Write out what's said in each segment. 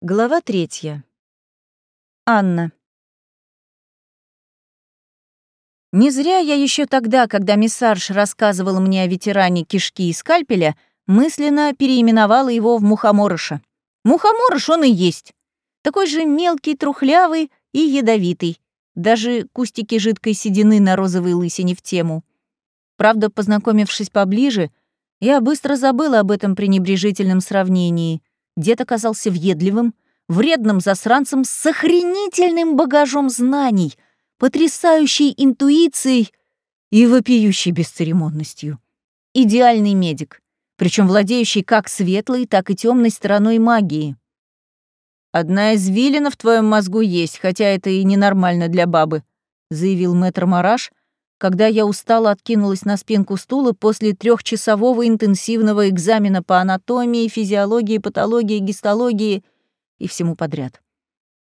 Глава третья. Анна. Не зря я еще тогда, когда миссарж рассказывал мне о ветеране кишки и скальпеля, мысленно переименовала его в мухоморыша. Мухоморыш он и есть. Такой же мелкий, трухлявый и ядовитый. Даже кустики жидкой седины на розовой лысине в тему. Правда, познакомившись поближе, я быстро забыла об этом пренебрежительном сравнении — Дед оказался въедливым, вредным засранцем с охренительным багажом знаний, потрясающей интуицией и вопиющей бесцеремонностью. Идеальный медик, причем владеющий как светлой, так и темной стороной магии. «Одна из извилина в твоем мозгу есть, хотя это и ненормально для бабы», заявил мэтр Мараш, когда я устало откинулась на спинку стула после трехчасового интенсивного экзамена по анатомии, физиологии, патологии, гистологии и всему подряд.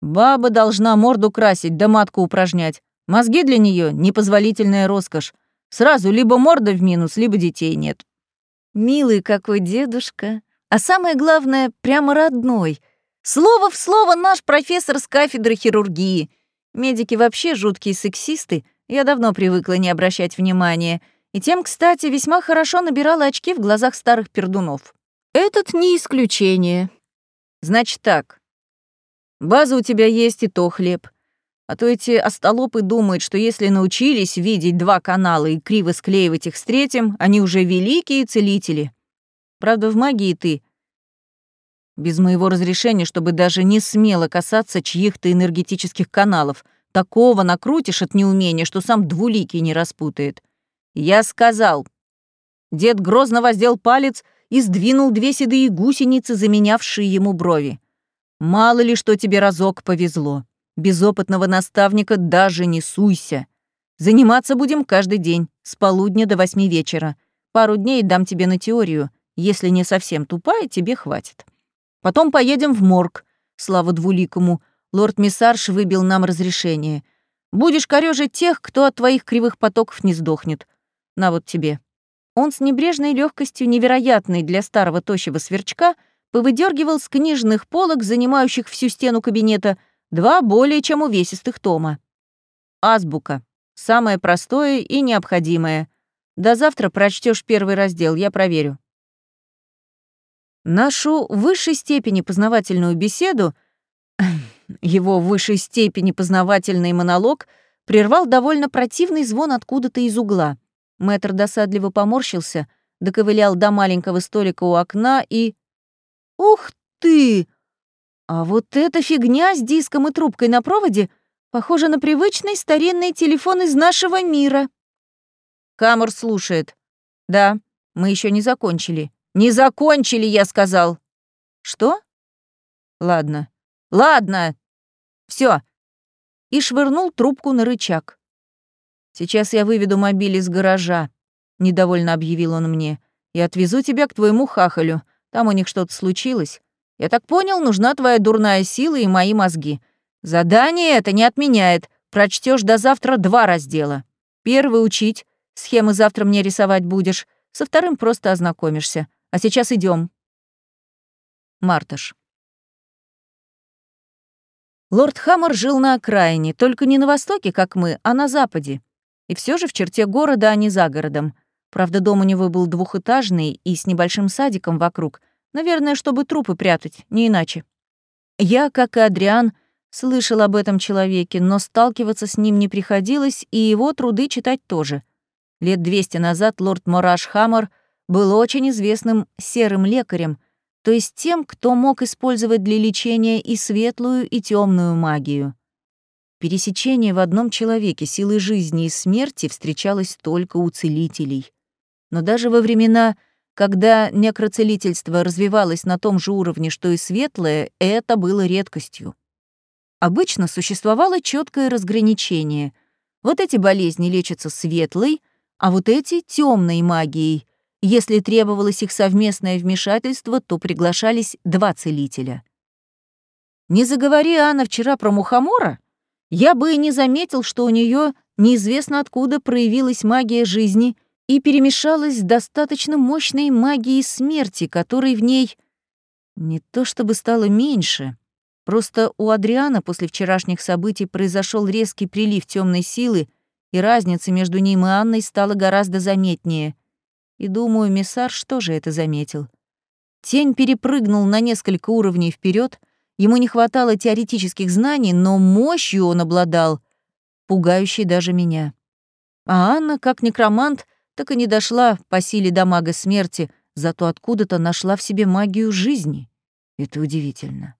Баба должна морду красить да матку упражнять. Мозги для нее непозволительная роскошь. Сразу либо морда в минус, либо детей нет. Милый какой дедушка. А самое главное, прямо родной. Слово в слово наш профессор с кафедры хирургии. Медики вообще жуткие сексисты — я давно привыкла не обращать внимания, и тем, кстати, весьма хорошо набирала очки в глазах старых пердунов. Этот не исключение. Значит так. База у тебя есть, и то хлеб. А то эти остолопы думают, что если научились видеть два канала и криво склеивать их с третьим, они уже великие целители. Правда, в магии ты без моего разрешения, чтобы даже не смело касаться чьих-то энергетических каналов — Такого накрутишь от неумения, что сам двуликий не распутает. Я сказал. Дед грозно воздел палец и сдвинул две седые гусеницы, заменявшие ему брови. Мало ли что тебе разок повезло. Без опытного наставника даже не суйся. Заниматься будем каждый день, с полудня до восьми вечера. Пару дней дам тебе на теорию. Если не совсем тупая, тебе хватит. Потом поедем в морг, слава двуликому, Лорд Миссарш выбил нам разрешение. Будешь корёжить тех, кто от твоих кривых потоков не сдохнет. На вот тебе». Он с небрежной легкостью, невероятной для старого тощего сверчка, повыдергивал с книжных полок, занимающих всю стену кабинета, два более чем увесистых тома. Азбука. Самое простое и необходимое. До завтра прочтешь первый раздел, я проверю. Нашу в высшей степени познавательную беседу его в высшей степени познавательный монолог прервал довольно противный звон откуда-то из угла. Мэтр досадливо поморщился, доковылял до маленького столика у окна и... «Ух ты! А вот эта фигня с диском и трубкой на проводе похожа на привычный старинный телефон из нашего мира». Камер слушает. «Да, мы еще не закончили». «Не закончили, я сказал». «Что?» «Ладно, Ладно. Все. И швырнул трубку на рычаг. Сейчас я выведу мобиль из гаража, недовольно объявил он мне, и отвезу тебя к твоему хахалю. Там у них что-то случилось. Я так понял, нужна твоя дурная сила и мои мозги. Задание это не отменяет. Прочтешь до завтра два раздела. Первый учить, схемы завтра мне рисовать будешь, со вторым просто ознакомишься. А сейчас идем. Марташ. Лорд Хаммер жил на окраине, только не на востоке, как мы, а на западе. И все же в черте города, а не за городом. Правда, дом у него был двухэтажный и с небольшим садиком вокруг. Наверное, чтобы трупы прятать, не иначе. Я, как и Адриан, слышал об этом человеке, но сталкиваться с ним не приходилось, и его труды читать тоже. Лет двести назад лорд Мораш Хаммер был очень известным серым лекарем, то есть тем, кто мог использовать для лечения и светлую, и темную магию. Пересечение в одном человеке силы жизни и смерти встречалось только у целителей. Но даже во времена, когда некроцелительство развивалось на том же уровне, что и светлое, это было редкостью. Обычно существовало четкое разграничение. Вот эти болезни лечатся светлой, а вот эти — темной магией — если требовалось их совместное вмешательство, то приглашались два целителя. Не заговори Анна вчера про мухомора, я бы и не заметил, что у нее неизвестно откуда проявилась магия жизни и перемешалась с достаточно мощной магией смерти, которой в ней не то чтобы стало меньше, Просто у Адриана после вчерашних событий произошел резкий прилив темной силы, и разница между ним и Анной стала гораздо заметнее. И думаю, Мессарж тоже это заметил. Тень перепрыгнул на несколько уровней вперед. ему не хватало теоретических знаний, но мощью он обладал, пугающей даже меня. А Анна, как некромант, так и не дошла по силе до мага смерти, зато откуда-то нашла в себе магию жизни. Это удивительно.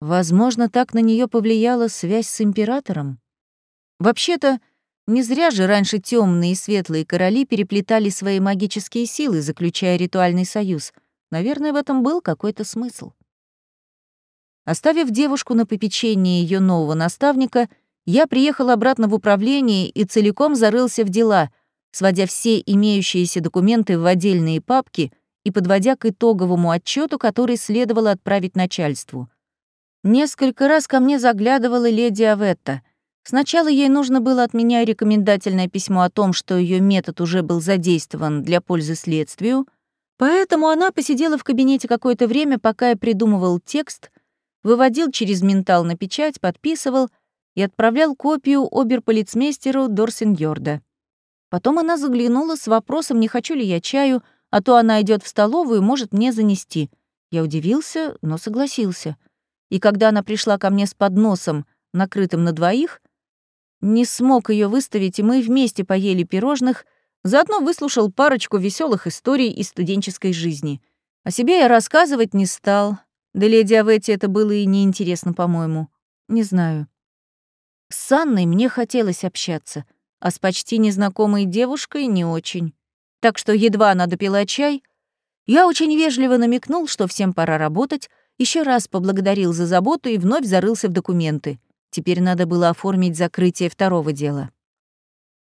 Возможно, так на нее повлияла связь с императором. Вообще-то, не зря же раньше темные и светлые короли переплетали свои магические силы, заключая ритуальный союз. Наверное, в этом был какой-то смысл. Оставив девушку на попечении ее нового наставника, я приехал обратно в управление и целиком зарылся в дела, сводя все имеющиеся документы в отдельные папки и подводя к итоговому отчету, который следовало отправить начальству. Несколько раз ко мне заглядывала леди Аветта. Сначала ей нужно было от меня рекомендательное письмо о том, что ее метод уже был задействован для пользы следствию, поэтому она посидела в кабинете какое-то время, пока я придумывал текст, выводил через ментал на печать, подписывал и отправлял копию оберполицмейстеру Дорсеньорда. Потом она заглянула с вопросом, не хочу ли я чаю, а то она идет в столовую и может мне занести. Я удивился, но согласился. И когда она пришла ко мне с подносом, накрытым на двоих, не смог ее выставить, и мы вместе поели пирожных, заодно выслушал парочку веселых историй из студенческой жизни. О себе я рассказывать не стал. Да леди Аветти это было и неинтересно, по-моему. Не знаю. С Анной мне хотелось общаться, а с почти незнакомой девушкой не очень. Так что едва она допила чай, я очень вежливо намекнул, что всем пора работать, еще раз поблагодарил за заботу и вновь зарылся в документы. Теперь надо было оформить закрытие второго дела.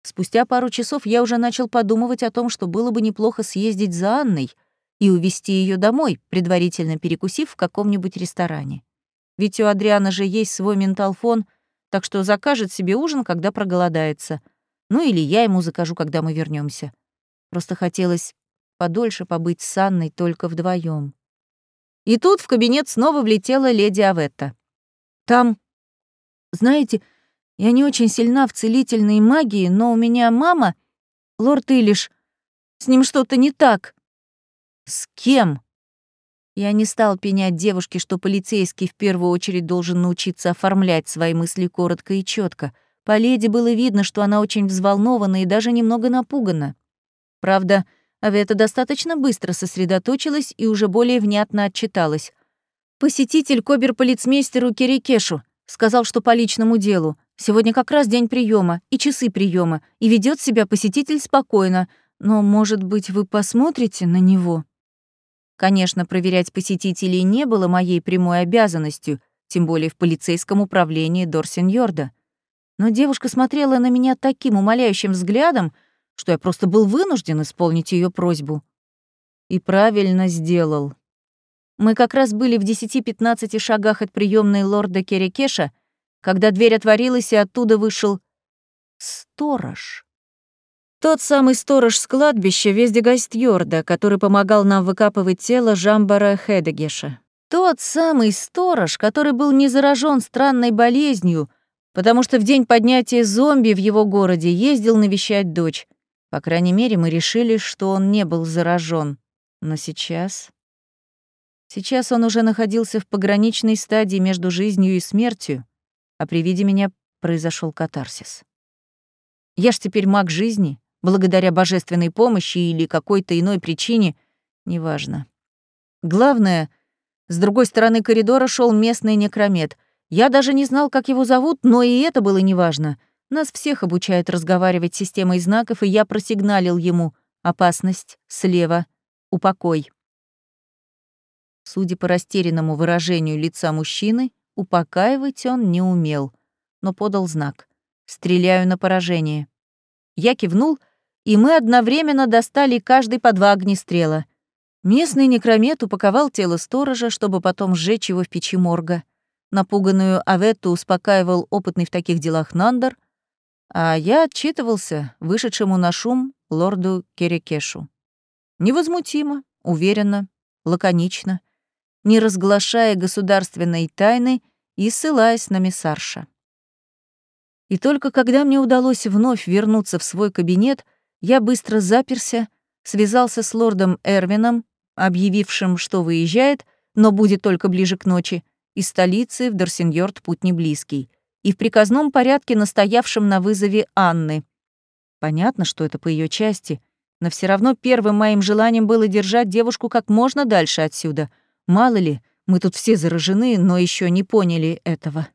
Спустя пару часов я уже начал подумывать о том, что было бы неплохо съездить за Анной и увезти ее домой, предварительно перекусив в каком-нибудь ресторане. Ведь у Адриана же есть свой менталфон, так что закажет себе ужин, когда проголодается. Ну или я ему закажу, когда мы вернемся. Просто хотелось подольше побыть с Анной только вдвоем. И тут в кабинет снова влетела леди Аветта. Там знаете, я не очень сильна в целительной магии, но у меня мама, лорд Илиш, с ним что-то не так. С кем? Я не стал пенять девушке, что полицейский в первую очередь должен научиться оформлять свои мысли коротко и четко. По леди было видно, что она очень взволнована и даже немного напугана. Правда, Авета достаточно быстро сосредоточилась и уже более внятно отчиталась. «Посетитель к оберполицмейстеру Кирикешу. Сказал, что по личному делу. Сегодня как раз день приема и часы приема, и ведет себя посетитель спокойно. Но, может быть, вы посмотрите на него? Конечно, проверять посетителей не было моей прямой обязанностью, тем более в полицейском управлении Дорсеньорда. Но девушка смотрела на меня таким умоляющим взглядом, что я просто был вынужден исполнить ее просьбу. И правильно сделал. Мы как раз были в 10-15 шагах от приемной лорда Керекеша, когда дверь отворилась, и оттуда вышел сторож. Тот самый сторож с кладбища Вездегайст-Йорда, который помогал нам выкапывать тело Жамбара Хедегеша. Тот самый сторож, который был не заражен странной болезнью, потому что в день поднятия зомби в его городе ездил навещать дочь. По крайней мере, мы решили, что он не был заражен. Но сейчас... Сейчас он уже находился в пограничной стадии между жизнью и смертью, а при виде меня произошел катарсис. Я ж теперь маг жизни, благодаря божественной помощи или какой-то иной причине, неважно. Главное, с другой стороны коридора шел местный некромет. Я даже не знал, как его зовут, но и это было неважно. Нас всех обучают разговаривать системой знаков, и я просигналил ему «Опасность, слева, упокой». Судя по растерянному выражению лица мужчины, упокаивать он не умел, но подал знак. «Стреляю на поражение». Я кивнул, и мы одновременно достали каждый по два огнестрела. Местный некромет упаковал тело сторожа, чтобы потом сжечь его в печи морга. Напуганную Аветту успокаивал опытный в таких делах Нандер, а я отчитывался вышедшему на шум лорду Керекешу. Невозмутимо, уверенно, лаконично. Не разглашая государственной тайны и ссылаясь на миссарша. И только когда мне удалось вновь вернуться в свой кабинет, я быстро заперся, связался с лордом Эрвином, объявившим, что выезжает, но будет только ближе к ночи, из столицы в Дарсиньорд путь не близкий, и в приказном порядке настоявшим на вызове Анны. Понятно, что это по ее части, но все равно первым моим желанием было держать девушку как можно дальше отсюда. Мало ли, мы тут все заражены, но еще не поняли этого.